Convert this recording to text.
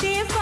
você.